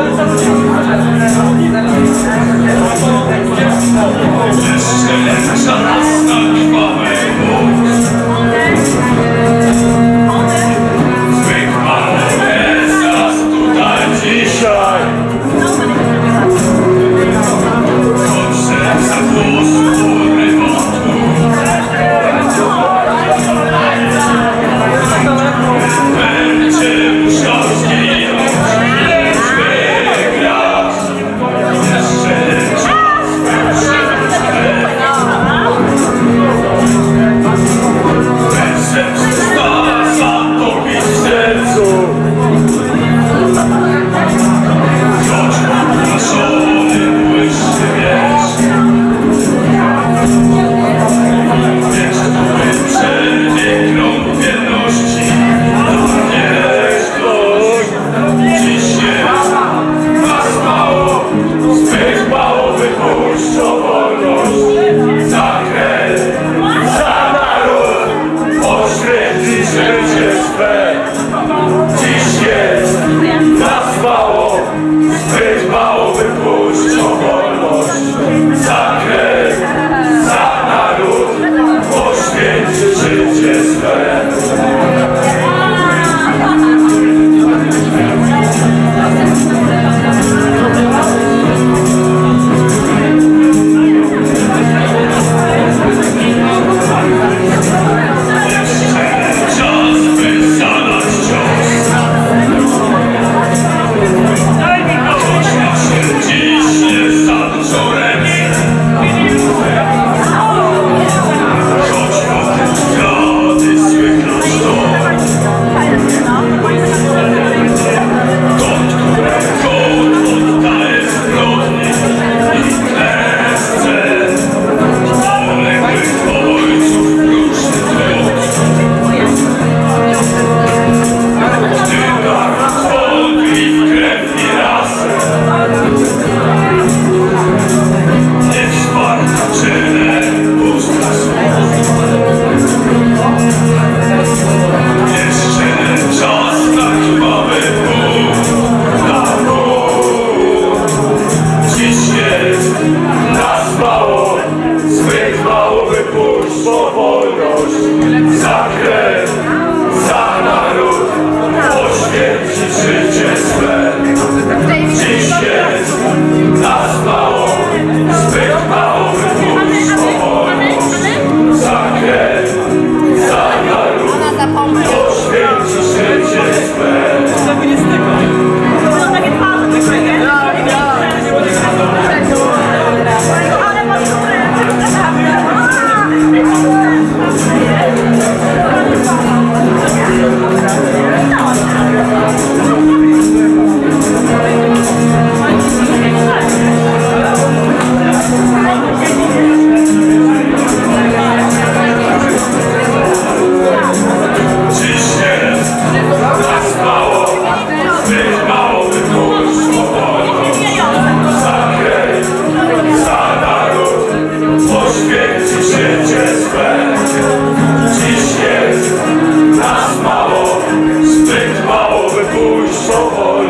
Let's go. Mało wypuszczą wolność. sou